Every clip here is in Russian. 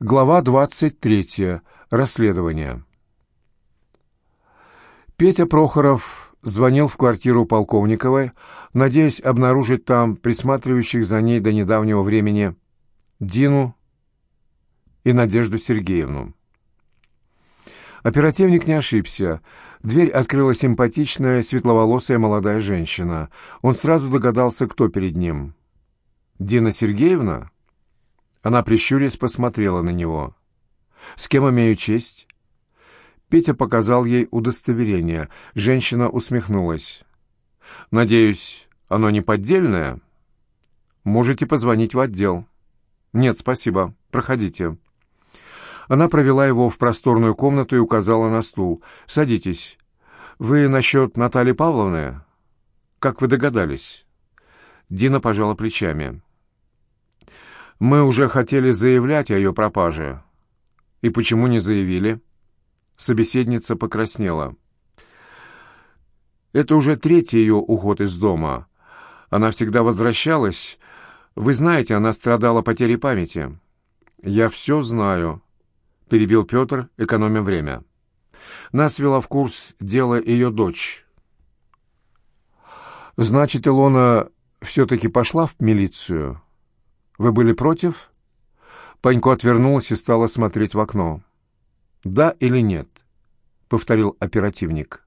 Глава 23. Расследование. Петя Прохоров звонил в квартиру Полковниковой, надеясь обнаружить там присматривающих за ней до недавнего времени Дину и Надежду Сергеевну. Оперативник не ошибся. Дверь открыла симпатичная, светловолосая молодая женщина. Он сразу догадался, кто перед ним. «Дина Сергеевна?» Она, прищурясь, посмотрела на него. «С кем имею честь?» Петя показал ей удостоверение. Женщина усмехнулась. «Надеюсь, оно не поддельное?» «Можете позвонить в отдел». «Нет, спасибо. Проходите». Она провела его в просторную комнату и указала на стул. «Садитесь. Вы насчет Натальи Павловны?» «Как вы догадались?» Дина пожала плечами. Мы уже хотели заявлять о ее пропаже. И почему не заявили? Собеседница покраснела. Это уже третий ее уход из дома. Она всегда возвращалась. Вы знаете, она страдала потерей памяти. Я все знаю, перебил Петр, экономя время. Нас вела в курс дело ее дочь. Значит, Илона все-таки пошла в милицию? «Вы были против?» Панько отвернулась и стала смотреть в окно. «Да или нет?» — повторил оперативник.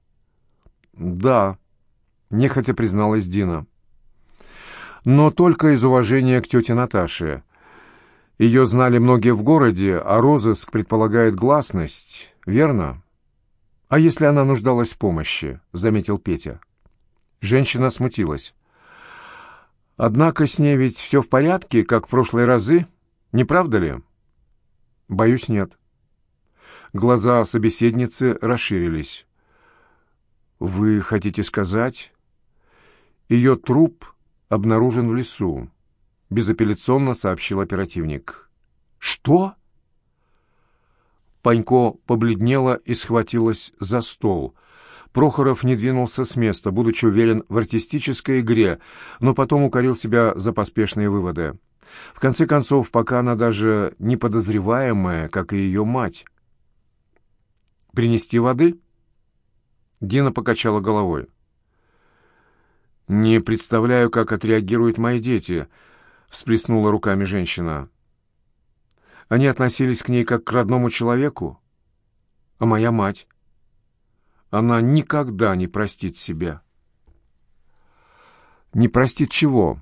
«Да», — нехотя призналась Дина. «Но только из уважения к тете Наташе. Ее знали многие в городе, а розыск предполагает гласность, верно?» «А если она нуждалась в помощи?» — заметил Петя. Женщина смутилась. Однако с ней ведь все в порядке, как в прошлые разы, не правда ли? Боюсь, нет. Глаза собеседницы расширились. Вы хотите сказать? Ее труп обнаружен в лесу, безапелляционно сообщил оперативник. Что? Панько побледнела и схватилась за стол — Прохоров не двинулся с места, будучи уверен в артистической игре, но потом укорил себя за поспешные выводы. В конце концов, пока она даже не подозреваемая, как и ее мать. «Принести воды?» Дина покачала головой. «Не представляю, как отреагируют мои дети», — всплеснула руками женщина. «Они относились к ней как к родному человеку. А моя мать? Она никогда не простит себя. «Не простит чего?»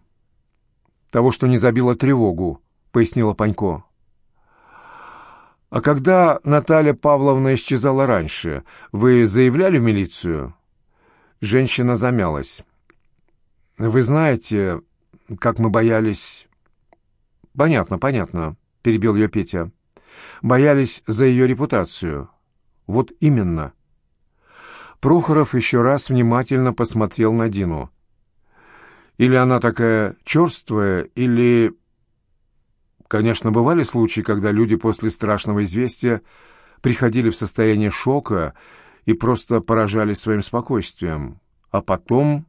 «Того, что не забила тревогу», — пояснила Панько. «А когда Наталья Павловна исчезала раньше, вы заявляли в милицию?» Женщина замялась. «Вы знаете, как мы боялись...» «Понятно, понятно», — перебил ее Петя. «Боялись за ее репутацию». «Вот именно». Прохоров еще раз внимательно посмотрел на Дину. Или она такая черствая, или... Конечно, бывали случаи, когда люди после страшного известия приходили в состояние шока и просто поражались своим спокойствием. А потом...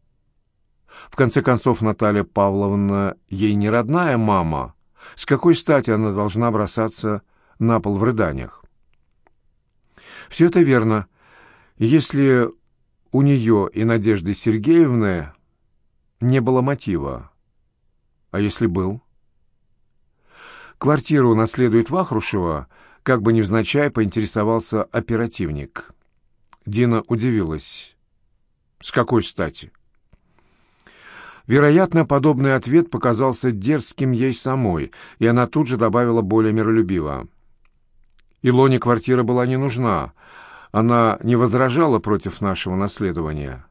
В конце концов, Наталья Павловна ей не родная мама. С какой стати она должна бросаться на пол в рыданиях? Все это верно. Если у нее и Надежды Сергеевны не было мотива, а если был? Квартиру наследует Вахрушева, как бы невзначай поинтересовался оперативник. Дина удивилась. С какой стати? Вероятно, подобный ответ показался дерзким ей самой, и она тут же добавила более миролюбиво. Илоне квартира была не нужна, она не возражала против нашего наследования.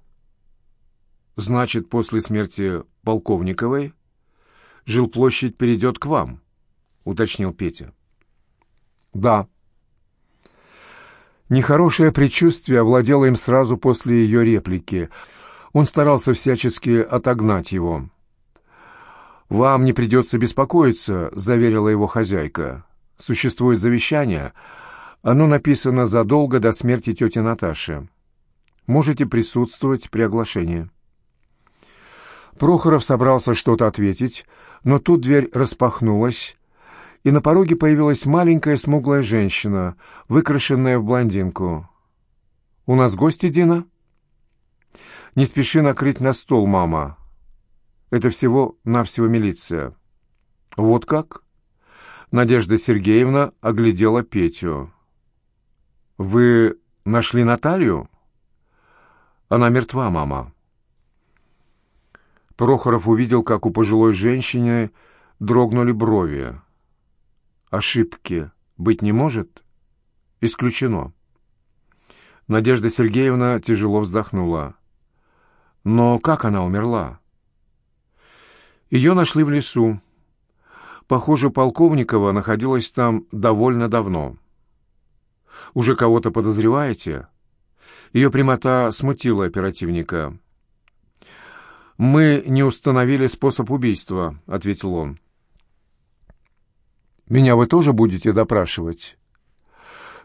Значит, после смерти Полковниковой жилплощадь перейдет к вам, уточнил Петя. Да. Нехорошее предчувствие овладело им сразу после ее реплики. Он старался всячески отогнать его. «Вам не придется беспокоиться», — заверила его хозяйка. «Существует завещание, оно написано задолго до смерти тети Наташи. Можете присутствовать при оглашении». Прохоров собрался что-то ответить, но тут дверь распахнулась, и на пороге появилась маленькая смуглая женщина, выкрашенная в блондинку. «У нас гости, Дина?» «Не спеши накрыть на стол, мама. Это всего-навсего милиция». «Вот как?» Надежда Сергеевна оглядела Петю. «Вы нашли Наталью?» «Она мертва, мама». Прохоров увидел, как у пожилой женщины дрогнули брови. «Ошибки быть не может?» «Исключено». Надежда Сергеевна тяжело вздохнула. «Но как она умерла?» Ее нашли в лесу. Похоже, Полковникова находилась там довольно давно. «Уже кого-то подозреваете?» Ее прямота смутила оперативника. «Мы не установили способ убийства», — ответил он. «Меня вы тоже будете допрашивать?»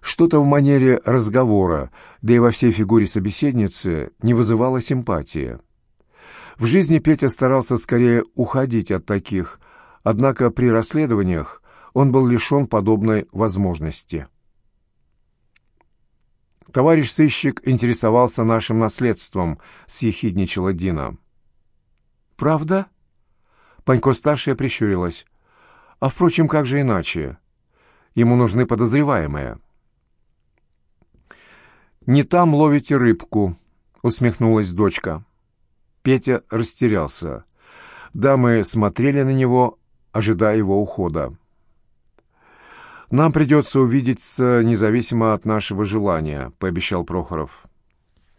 Что-то в манере разговора, да и во всей фигуре собеседницы, не вызывало симпатии. В жизни Петя старался скорее уходить от таких, однако при расследованиях он был лишен подобной возможности. Товарищ сыщик интересовался нашим наследством, съехидничала Дина. «Правда?» Панько-старшая прищурилась. «А, впрочем, как же иначе? Ему нужны подозреваемые». «Не там ловите рыбку», — усмехнулась дочка. Петя растерялся. Дамы смотрели на него, ожидая его ухода. «Нам придется увидеться независимо от нашего желания», — пообещал Прохоров.